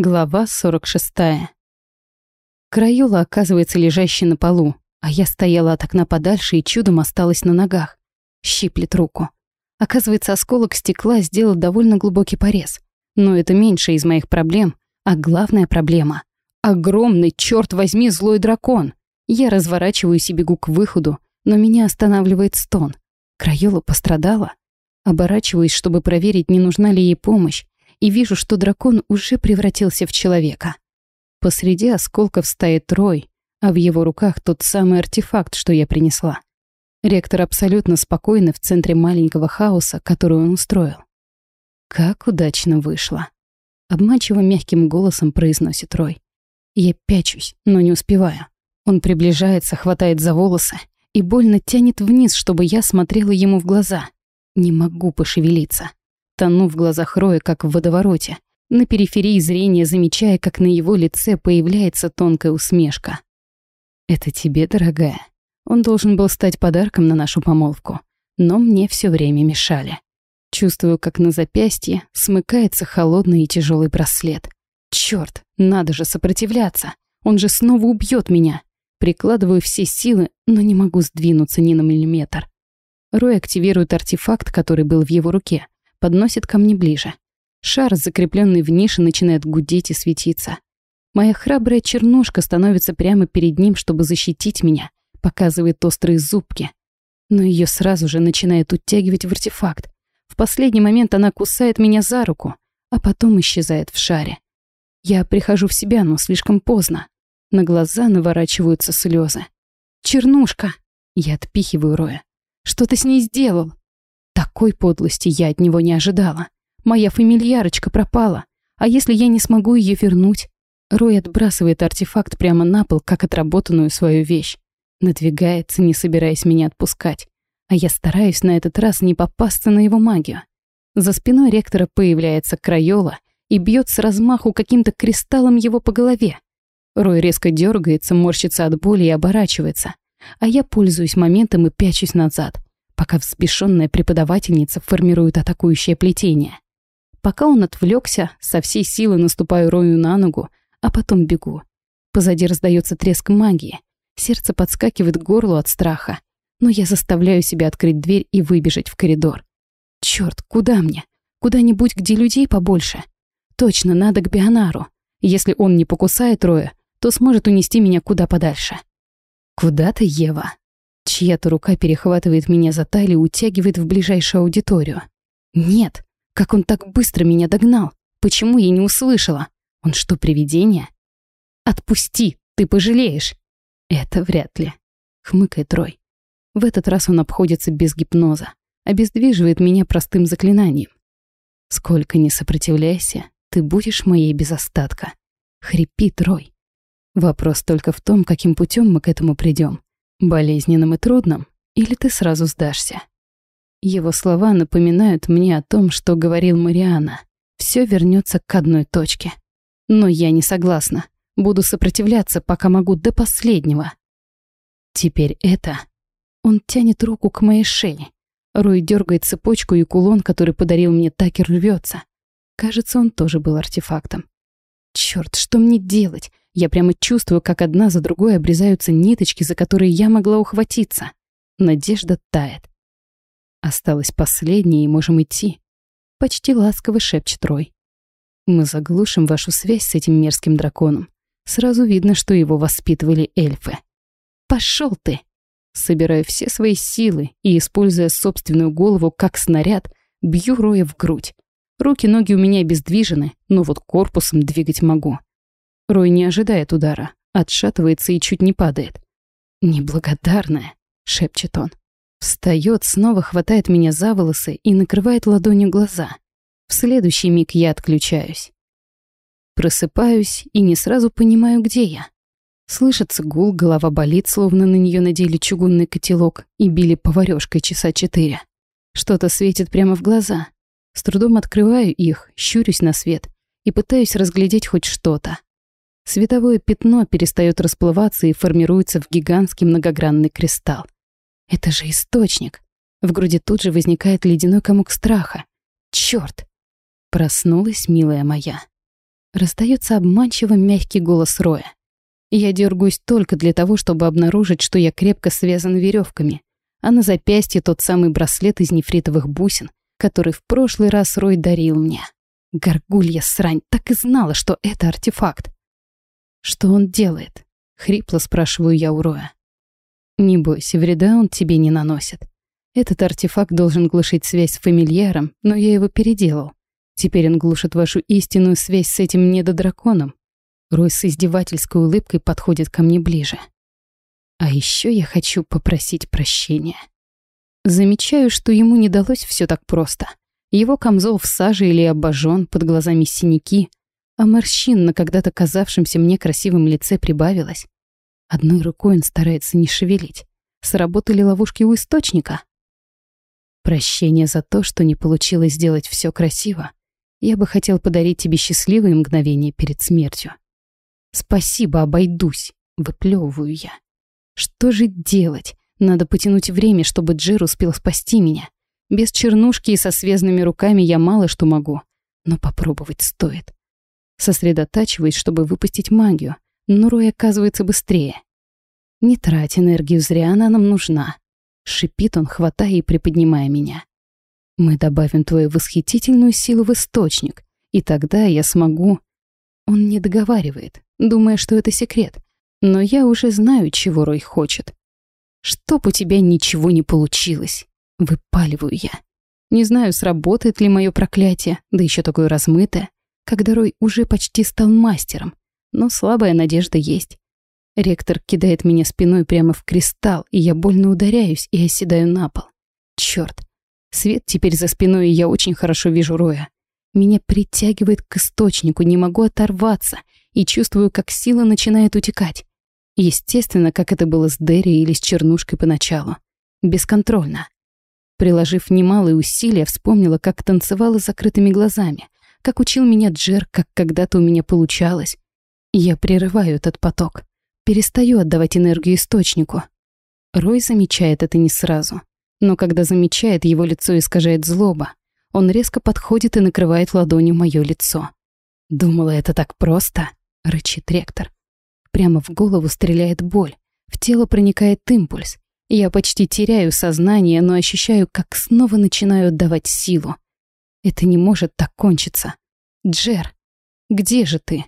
Глава 46. Краюла оказывается лежащей на полу, а я стояла от окна подальше и чудом осталась на ногах. Щиплет руку. Оказывается, осколок стекла сделал довольно глубокий порез. Но это меньше из моих проблем, а главная проблема — огромный, черт возьми, злой дракон. Я разворачиваюсь и бегу к выходу, но меня останавливает стон. Краюла пострадала. Оборачиваюсь, чтобы проверить, не нужна ли ей помощь, и вижу, что дракон уже превратился в человека. Посреди осколков стоит Трой, а в его руках тот самый артефакт, что я принесла. Ректор абсолютно спокойный в центре маленького хаоса, который он устроил. Как удачно вышло. Обманчиво мягким голосом произносит Рой. Я пячусь, но не успеваю. Он приближается, хватает за волосы и больно тянет вниз, чтобы я смотрела ему в глаза. Не могу пошевелиться. Тону в глазах Роя, как в водовороте. На периферии зрения замечая, как на его лице появляется тонкая усмешка. «Это тебе, дорогая. Он должен был стать подарком на нашу помолвку, но мне все время мешали. Чувствую, как на запястье смыкается холодный и тяжелый браслет. Черт, надо же сопротивляться. Он же снова убьет меня. Прикладываю все силы, но не могу сдвинуться ни на миллиметр. Рой активирует артефакт, который был в его руке, подносит ко мне ближе. Шар, закрепленный в нише, начинает гудеть и светиться. Моя храбрая чернушка становится прямо перед ним, чтобы защитить меня, показывает острые зубки. Но ее сразу же начинает утягивать в артефакт. В последний момент она кусает меня за руку, а потом исчезает в шаре. Я прихожу в себя, но слишком поздно. На глаза наворачиваются слезы. «Чернушка!» Я отпихиваю Роя. «Что ты с ней сделал?» Такой подлости я от него не ожидала. Моя фамильярочка пропала. А если я не смогу ее вернуть? Рой отбрасывает артефакт прямо на пол, как отработанную свою вещь. Надвигается, не собираясь меня отпускать. А я стараюсь на этот раз не попасться на его магию. За спиной ректора появляется Крайола и бьет с размаху каким-то кристаллом его по голове. Рой резко дергается, морщится от боли и оборачивается. А я пользуюсь моментом и пячусь назад пока взбешенная преподавательница формирует атакующее плетение. Пока он отвлекся, со всей силы наступаю Рою на ногу, а потом бегу. Позади раздается треск магии. Сердце подскакивает к горлу от страха. Но я заставляю себя открыть дверь и выбежать в коридор. Черт, куда мне? Куда-нибудь, где людей побольше. Точно, надо к Бионару. Если он не покусает Роя, то сможет унести меня куда подальше. Куда ты, Ева? Чья-то рука перехватывает меня за талию и утягивает в ближайшую аудиторию. Нет, как он так быстро меня догнал? Почему я не услышала? Он что, привидение? Отпусти, ты пожалеешь. Это вряд ли. Хмыкает Трой. В этот раз он обходится без гипноза, обездвиживает меня простым заклинанием. Сколько ни сопротивляйся, ты будешь моей без остатка. Хрипит Рой. Вопрос только в том, каким путем мы к этому придем. Болезненным и трудным? Или ты сразу сдашься? Его слова напоминают мне о том, что говорил Мариана. Все вернется к одной точке. Но я не согласна. Буду сопротивляться, пока могу до последнего. Теперь это... Он тянет руку к моей шее. Рой дергает цепочку, и кулон, который подарил мне Такер, рвется. Кажется, он тоже был артефактом. Черт, что мне делать? Я прямо чувствую, как одна за другой обрезаются ниточки, за которые я могла ухватиться. Надежда тает. Осталось последнее, и можем идти. Почти ласково шепчет Рой. Мы заглушим вашу связь с этим мерзким драконом. Сразу видно, что его воспитывали эльфы. Пошел ты! Собираю все свои силы и, используя собственную голову как снаряд, бью Роя в грудь. Руки-ноги у меня обездвижены, но вот корпусом двигать могу. Рой не ожидает удара, отшатывается и чуть не падает. «Неблагодарная», — шепчет он. Встает, снова хватает меня за волосы и накрывает ладонью глаза. В следующий миг я отключаюсь. Просыпаюсь и не сразу понимаю, где я. Слышится гул, голова болит, словно на нее надели чугунный котелок и били поварёшкой часа четыре. Что-то светит прямо в глаза. С трудом открываю их, щурюсь на свет и пытаюсь разглядеть хоть что-то. Световое пятно перестает расплываться и формируется в гигантский многогранный кристалл. Это же источник. В груди тут же возникает ледяной комок страха. Чёрт! Проснулась, милая моя. Раздается обманчиво мягкий голос Роя. Я дергаюсь только для того, чтобы обнаружить, что я крепко связан веревками, а на запястье тот самый браслет из нефритовых бусин, который в прошлый раз Рой дарил мне. Горгулья срань, так и знала, что это артефакт. Что он делает? Хрипло спрашиваю я у Роя. Не бойся, вреда он тебе не наносит. Этот артефакт должен глушить связь с фамильяром, но я его переделал. Теперь он глушит вашу истинную связь с этим недодраконом. Рой с издевательской улыбкой подходит ко мне ближе. А еще я хочу попросить прощения. Замечаю, что ему не далось все так просто. Его камзол в саже или обожжен, под глазами синяки, а морщин на когда-то казавшемся мне красивом лице прибавилось. Одной рукой он старается не шевелить. Сработали ловушки у источника. Прощение за то, что не получилось сделать все красиво, я бы хотел подарить тебе счастливые мгновения перед смертью. Спасибо, обойдусь, выплевываю я. Что же делать? Надо потянуть время, чтобы Джер успел спасти меня. Без чернушки и со связанными руками я мало что могу, но попробовать стоит. Сосредотачиваюсь, чтобы выпустить магию, но Рой оказывается быстрее. Не трать энергию зря, она нам нужна. Шипит он, хватая и приподнимая меня. Мы добавим твою восхитительную силу в источник, и тогда я смогу... Он не договаривает, думая, что это секрет. Но я уже знаю, чего Рой хочет. Чтоб у тебя ничего не получилось, выпаливаю я. Не знаю, сработает ли мое проклятие, да еще такое размытое, когда Рой уже почти стал мастером, но слабая надежда есть. Ректор кидает меня спиной прямо в кристалл, и я больно ударяюсь и оседаю на пол. Черт, Свет теперь за спиной, и я очень хорошо вижу Роя. Меня притягивает к источнику, не могу оторваться, и чувствую, как сила начинает утекать. Естественно, как это было с Дерри или с Чернушкой поначалу. Бесконтрольно. Приложив немалые усилия, вспомнила, как танцевала с закрытыми глазами, как учил меня Джер, как когда-то у меня получалось. Я прерываю этот поток, перестаю отдавать энергию источнику. Рой замечает это не сразу. Но когда замечает, его лицо искажает злоба. Он резко подходит и накрывает ладонью мое лицо. «Думала, это так просто?» — рычит ректор. Прямо в голову стреляет боль. В тело проникает импульс. Я почти теряю сознание, но ощущаю, как снова начинаю отдавать силу. Это не может так кончиться. Джер, где же ты?